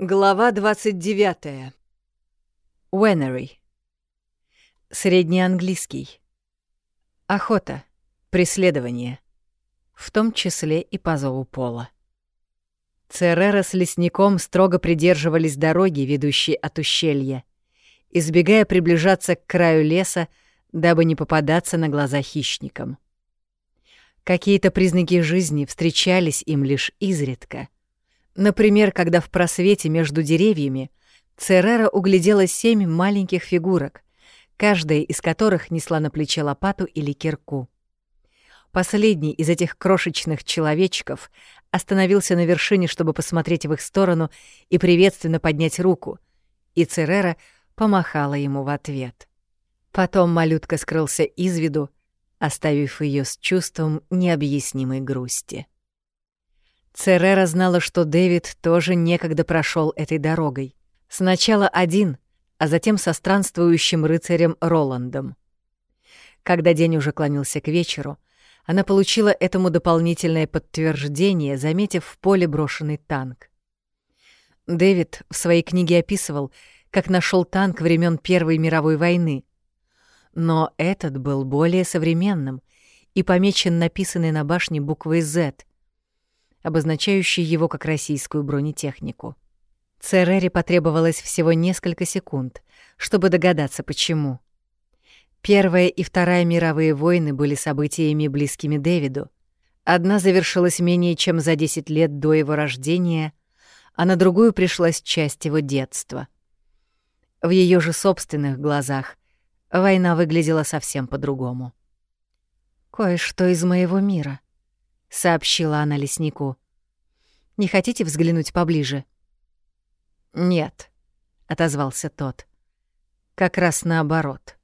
Глава 29. Уэннери. Среднеанглийский. Охота. Преследование. В том числе и по зову пола. Церера с лесником строго придерживались дороги, ведущей от ущелья, избегая приближаться к краю леса, дабы не попадаться на глаза хищникам. Какие-то признаки жизни встречались им лишь изредка — Например, когда в просвете между деревьями Церера углядела семь маленьких фигурок, каждая из которых несла на плече лопату или кирку. Последний из этих крошечных человечков остановился на вершине, чтобы посмотреть в их сторону и приветственно поднять руку, и Церера помахала ему в ответ. Потом малютка скрылся из виду, оставив ее с чувством необъяснимой грусти. Церера знала, что Дэвид тоже некогда прошел этой дорогой. Сначала один, а затем со странствующим рыцарем Роландом. Когда день уже клонился к вечеру, она получила этому дополнительное подтверждение, заметив в поле брошенный танк. Дэвид в своей книге описывал, как нашел танк времен Первой мировой войны. Но этот был более современным и помечен написанной на башне буквой «Z», обозначающий его как российскую бронетехнику. Церере потребовалось всего несколько секунд, чтобы догадаться, почему. Первая и Вторая мировые войны были событиями близкими Дэвиду. Одна завершилась менее чем за 10 лет до его рождения, а на другую пришлась часть его детства. В ее же собственных глазах война выглядела совсем по-другому. «Кое-что из моего мира», — сообщила она леснику. «Не хотите взглянуть поближе?» «Нет», — отозвался тот. «Как раз наоборот».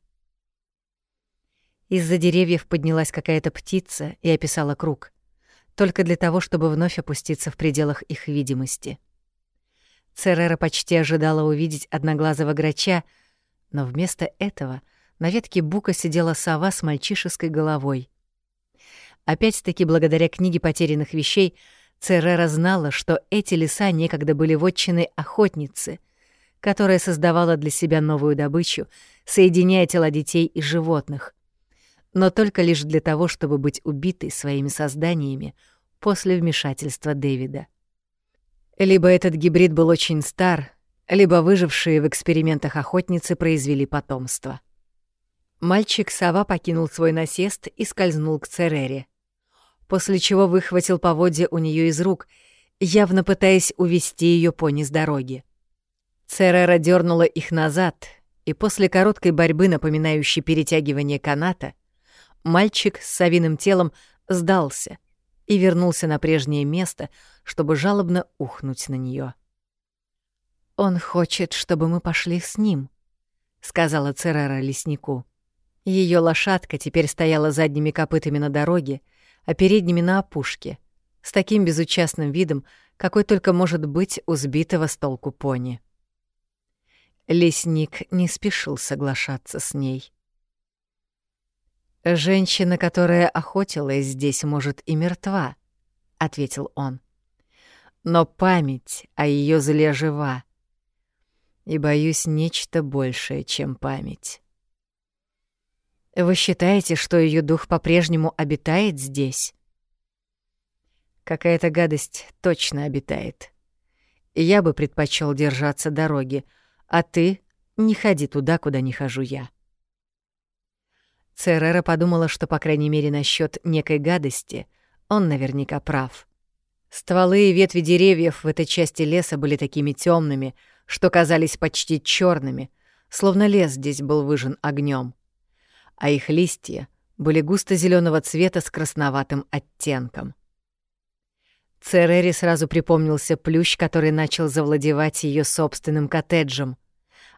Из-за деревьев поднялась какая-то птица и описала круг, только для того, чтобы вновь опуститься в пределах их видимости. Церера почти ожидала увидеть одноглазого грача, но вместо этого на ветке бука сидела сова с мальчишеской головой. Опять-таки, благодаря книге потерянных вещей, Церера знала, что эти леса некогда были вотчиной охотницы, которая создавала для себя новую добычу, соединяя тела детей и животных, но только лишь для того, чтобы быть убитой своими созданиями после вмешательства Дэвида. Либо этот гибрид был очень стар, либо выжившие в экспериментах охотницы произвели потомство. Мальчик-сова покинул свой насест и скользнул к Церере после чего выхватил поводья у нее из рук, явно пытаясь увести ее пони с дороги. Церера дернула их назад, и после короткой борьбы, напоминающей перетягивание каната, мальчик с совиным телом сдался и вернулся на прежнее место, чтобы жалобно ухнуть на нее. «Он хочет, чтобы мы пошли с ним», — сказала Церера леснику. Ее лошадка теперь стояла задними копытами на дороге, а передними на опушке, с таким безучастным видом, какой только может быть у сбитого с толку пони. Лесник не спешил соглашаться с ней. «Женщина, которая охотилась здесь, может и мертва», — ответил он. «Но память о ее зле жива, и, боюсь, нечто большее, чем память». Вы считаете, что ее дух по-прежнему обитает здесь? Какая-то гадость точно обитает. Я бы предпочел держаться дороги, а ты не ходи туда, куда не хожу я. Церера подумала, что, по крайней мере, насчет некой гадости он наверняка прав. Стволы и ветви деревьев в этой части леса были такими темными, что казались почти черными, словно лес здесь был выжжен огнем а их листья были густо зеленого цвета с красноватым оттенком. Церери сразу припомнился плющ, который начал завладевать ее собственным коттеджем,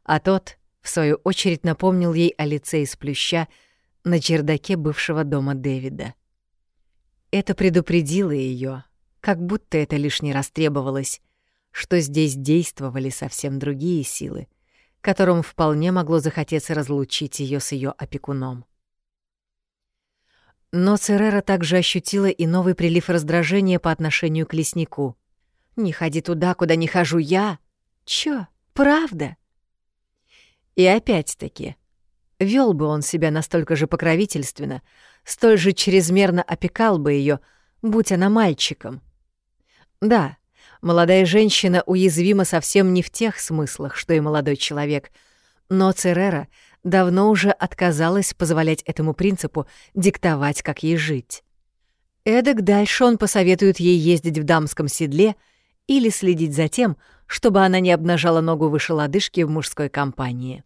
а тот, в свою очередь, напомнил ей о лице из плюща на чердаке бывшего дома Дэвида. Это предупредило ее, как будто это лишь не растребовалось, что здесь действовали совсем другие силы, которым вполне могло захотеться разлучить ее с ее опекуном. Но Церера также ощутила и новый прилив раздражения по отношению к леснику. «Не ходи туда, куда не хожу я», Чё, правда? И опять-таки, вел бы он себя настолько же покровительственно, столь же чрезмерно опекал бы ее, будь она мальчиком. Да, молодая женщина уязвима совсем не в тех смыслах, что и молодой человек, но Церера давно уже отказалась позволять этому принципу диктовать, как ей жить. Эдак дальше он посоветует ей ездить в дамском седле или следить за тем, чтобы она не обнажала ногу выше лодыжки в мужской компании.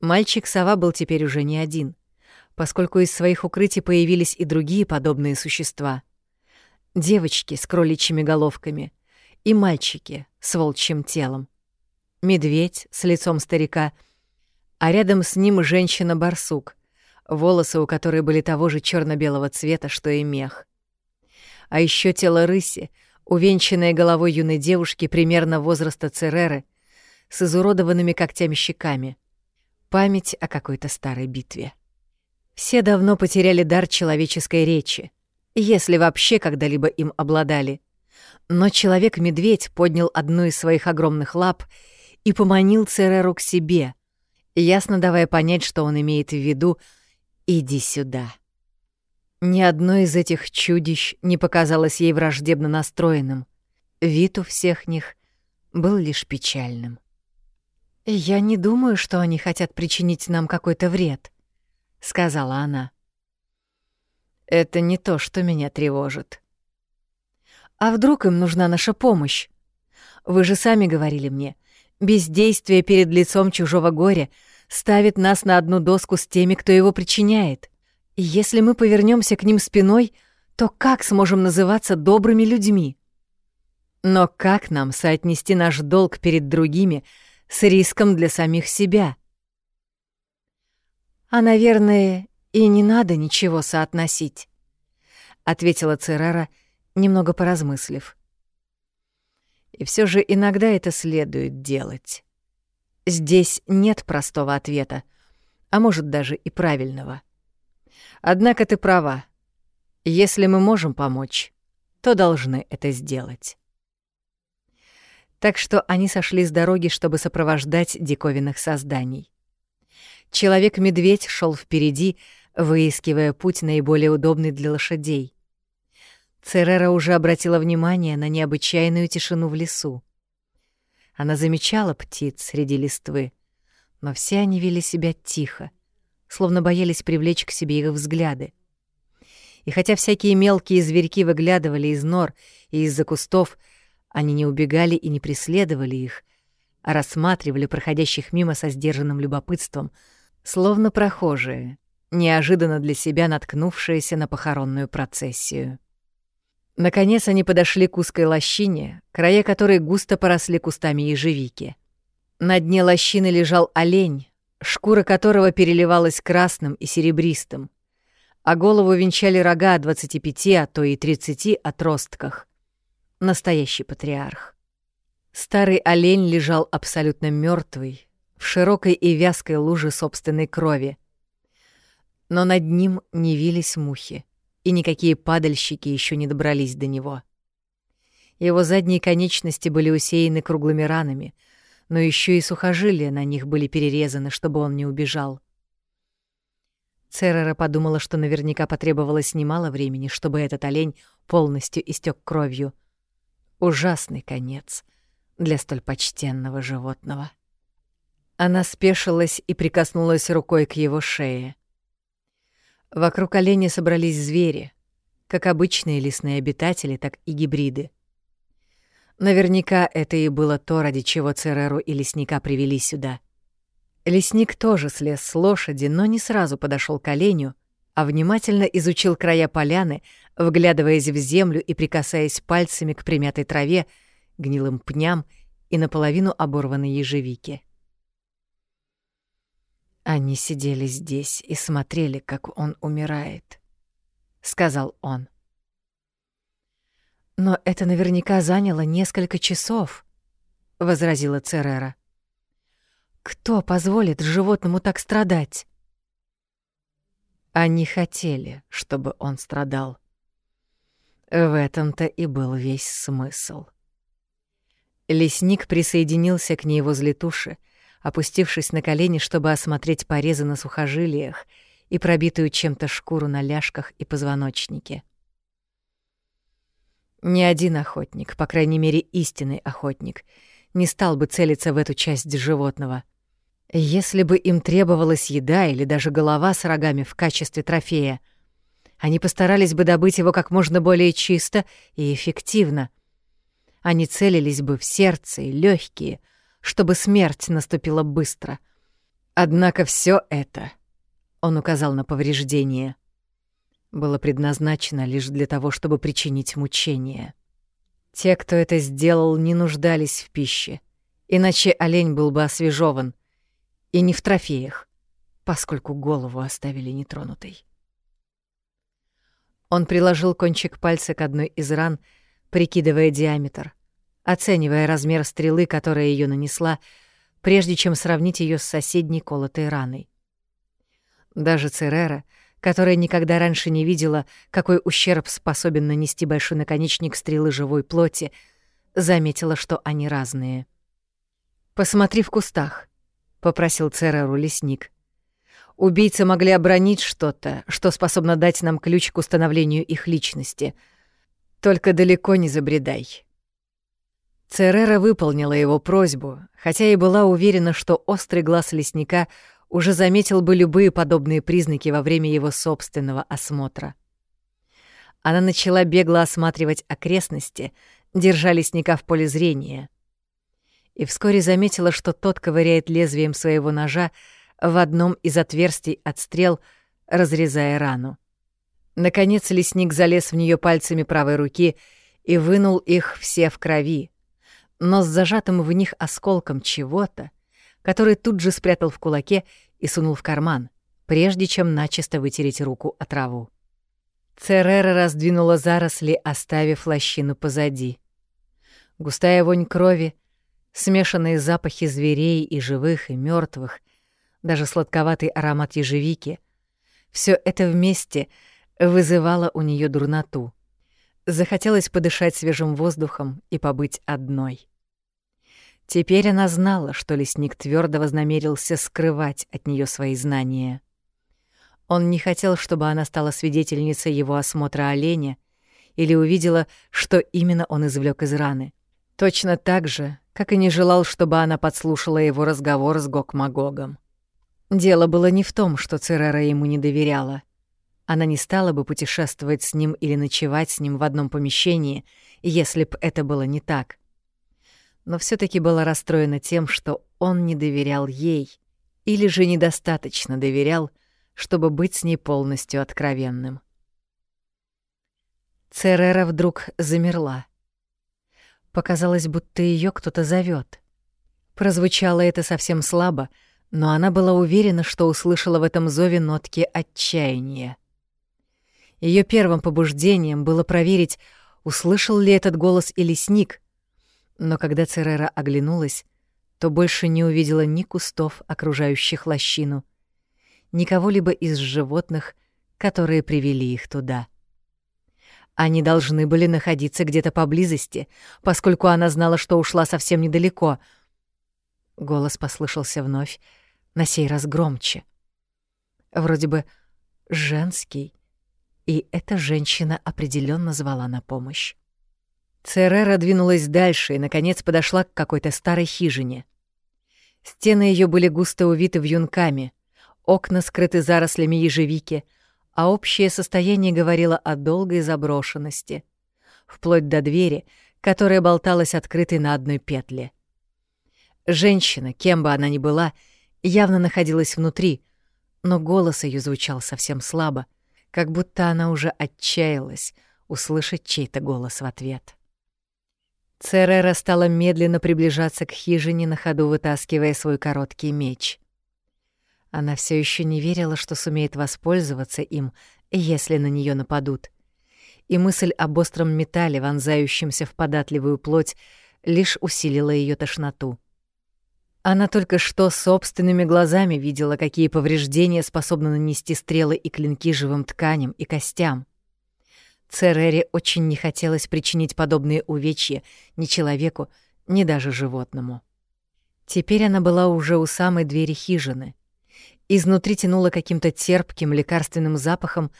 Мальчик-сова был теперь уже не один, поскольку из своих укрытий появились и другие подобные существа. Девочки с кроличьими головками и мальчики с волчьим телом. Медведь с лицом старика, а рядом с ним женщина-барсук, волосы у которой были того же черно белого цвета, что и мех. А еще тело рыси, увенчанное головой юной девушки примерно возраста Цереры, с изуродованными когтями-щеками — память о какой-то старой битве. Все давно потеряли дар человеческой речи, если вообще когда-либо им обладали. Но человек-медведь поднял одну из своих огромных лап и поманил Цереру к себе, ясно давая понять, что он имеет в виду «иди сюда». Ни одно из этих чудищ не показалось ей враждебно настроенным. Вид у всех них был лишь печальным. «Я не думаю, что они хотят причинить нам какой-то вред», — сказала она. «Это не то, что меня тревожит». «А вдруг им нужна наша помощь? Вы же сами говорили мне, бездействие перед лицом чужого горя ставит нас на одну доску с теми, кто его причиняет. И если мы повернемся к ним спиной, то как сможем называться добрыми людьми? Но как нам соотнести наш долг перед другими — с риском для самих себя. А, наверное, и не надо ничего соотносить, ответила Церера, немного поразмыслив. И все же иногда это следует делать. Здесь нет простого ответа, а может даже и правильного. Однако ты права. Если мы можем помочь, то должны это сделать так что они сошли с дороги, чтобы сопровождать диковинных созданий. Человек-медведь шел впереди, выискивая путь наиболее удобный для лошадей. Церера уже обратила внимание на необычайную тишину в лесу. Она замечала птиц среди листвы, но все они вели себя тихо, словно боялись привлечь к себе их взгляды. И хотя всякие мелкие зверьки выглядывали из нор и из-за кустов, они не убегали и не преследовали их, а рассматривали проходящих мимо со сдержанным любопытством, словно прохожие, неожиданно для себя наткнувшиеся на похоронную процессию. Наконец они подошли к узкой лощине, края которой густо поросли кустами ежевики. На дне лощины лежал олень, шкура которого переливалась красным и серебристым, а голову венчали рога о 25, а то и 30 отростках настоящий патриарх. Старый олень лежал абсолютно мертвый в широкой и вязкой луже собственной крови. Но над ним не вились мухи, и никакие падальщики еще не добрались до него. Его задние конечности были усеяны круглыми ранами, но еще и сухожилия на них были перерезаны, чтобы он не убежал. Церера подумала, что наверняка потребовалось немало времени, чтобы этот олень полностью истек кровью — Ужасный конец для столь почтенного животного. Она спешилась и прикоснулась рукой к его шее. Вокруг оленя собрались звери, как обычные лесные обитатели, так и гибриды. Наверняка это и было то, ради чего Цереру и лесника привели сюда. Лесник тоже слез с лошади, но не сразу подошел к оленю, а внимательно изучил края поляны, вглядываясь в землю и прикасаясь пальцами к примятой траве, гнилым пням и наполовину оборванной ежевике. Они сидели здесь и смотрели, как он умирает, — сказал он. «Но это наверняка заняло несколько часов», — возразила Церера. «Кто позволит животному так страдать?» Они хотели, чтобы он страдал. В этом-то и был весь смысл. Лесник присоединился к ней возле туши, опустившись на колени, чтобы осмотреть порезы на сухожилиях и пробитую чем-то шкуру на ляжках и позвоночнике. Ни один охотник, по крайней мере истинный охотник, не стал бы целиться в эту часть животного. Если бы им требовалась еда или даже голова с рогами в качестве трофея, они постарались бы добыть его как можно более чисто и эффективно. Они целились бы в сердце и легкие, чтобы смерть наступила быстро. Однако все это, он указал на повреждение, было предназначено лишь для того, чтобы причинить мучения. Те, кто это сделал, не нуждались в пище, иначе олень был бы освежеван, и не в трофеях, поскольку голову оставили нетронутой. Он приложил кончик пальца к одной из ран, прикидывая диаметр, оценивая размер стрелы, которая ее нанесла, прежде чем сравнить ее с соседней колотой раной. Даже Церера, которая никогда раньше не видела, какой ущерб способен нанести большой наконечник стрелы живой плоти, заметила, что они разные. «Посмотри в кустах», — попросил Цереру лесник. Убийцы могли обронить что-то, что способно дать нам ключ к установлению их личности. Только далеко не забредай. Церера выполнила его просьбу, хотя и была уверена, что острый глаз лесника уже заметил бы любые подобные признаки во время его собственного осмотра. Она начала бегло осматривать окрестности, держа лесника в поле зрения. И вскоре заметила, что тот ковыряет лезвием своего ножа, в одном из отверстий от стрел, разрезая рану. Наконец лесник залез в нее пальцами правой руки и вынул их все в крови, но с зажатым в них осколком чего-то, который тут же спрятал в кулаке и сунул в карман, прежде чем начисто вытереть руку о траву. Церера раздвинула заросли, оставив лощину позади. Густая вонь крови, смешанные запахи зверей и живых, и мертвых, даже сладковатый аромат ежевики. Все это вместе вызывало у нее дурноту. Захотелось подышать свежим воздухом и побыть одной. Теперь она знала, что лесник твердо вознамерился скрывать от нее свои знания. Он не хотел, чтобы она стала свидетельницей его осмотра оленя или увидела, что именно он извлек из раны. Точно так же, как и не желал, чтобы она подслушала его разговор с Гок-Магогом. Дело было не в том, что Церера ему не доверяла. Она не стала бы путешествовать с ним или ночевать с ним в одном помещении, если б это было не так. Но все таки была расстроена тем, что он не доверял ей, или же недостаточно доверял, чтобы быть с ней полностью откровенным. Церера вдруг замерла. Показалось, будто ее кто-то зовет. Прозвучало это совсем слабо, но она была уверена, что услышала в этом зове нотки отчаяния. Ее первым побуждением было проверить, услышал ли этот голос и лесник, но когда Церера оглянулась, то больше не увидела ни кустов, окружающих лощину, ни кого-либо из животных, которые привели их туда. Они должны были находиться где-то поблизости, поскольку она знала, что ушла совсем недалеко. Голос послышался вновь, на сей раз громче. Вроде бы женский, и эта женщина определенно звала на помощь. Церера двинулась дальше и, наконец, подошла к какой-то старой хижине. Стены ее были густо увиты вьюнками, окна скрыты зарослями ежевики, а общее состояние говорило о долгой заброшенности, вплоть до двери, которая болталась открытой на одной петле. Женщина, кем бы она ни была, — явно находилась внутри, но голос ее звучал совсем слабо, как будто она уже отчаялась услышать чей-то голос в ответ. Церера стала медленно приближаться к хижине, на ходу вытаскивая свой короткий меч. Она все еще не верила, что сумеет воспользоваться им, если на нее нападут. И мысль об остром металле, вонзающемся в податливую плоть, лишь усилила ее тошноту. Она только что собственными глазами видела, какие повреждения способны нанести стрелы и клинки живым тканям и костям. Церере очень не хотелось причинить подобные увечья ни человеку, ни даже животному. Теперь она была уже у самой двери хижины. Изнутри тянуло каким-то терпким лекарственным запахом,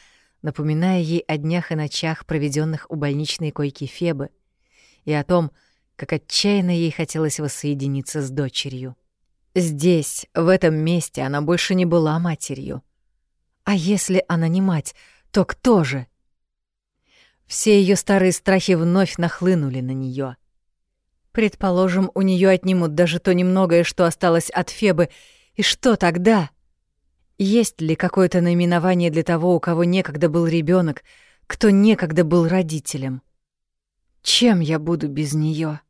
напоминая ей о днях и ночах, проведенных у больничной койки Фебы, и о том, как отчаянно ей хотелось воссоединиться с дочерью. Здесь, в этом месте, она больше не была матерью. А если она не мать, то кто же? Все ее старые страхи вновь нахлынули на нее. Предположим, у нее отнимут даже то немногое, что осталось от Фебы, и что тогда? Есть ли какое-то наименование для того, у кого некогда был ребенок, кто некогда был родителем? Чем я буду без нее?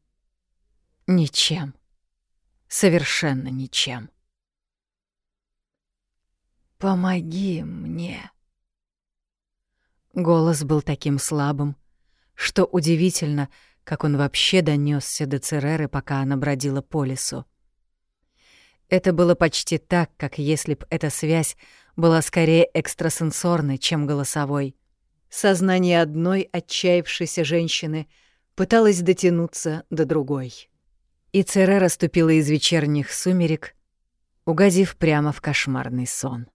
Ничем. Совершенно ничем. «Помоги мне». Голос был таким слабым, что удивительно, как он вообще донесся до Цереры, пока она бродила по лесу. Это было почти так, как если б эта связь была скорее экстрасенсорной, чем голосовой. Сознание одной отчаявшейся женщины пыталось дотянуться до другой. И Церера ступила из вечерних сумерек, угодив прямо в кошмарный сон.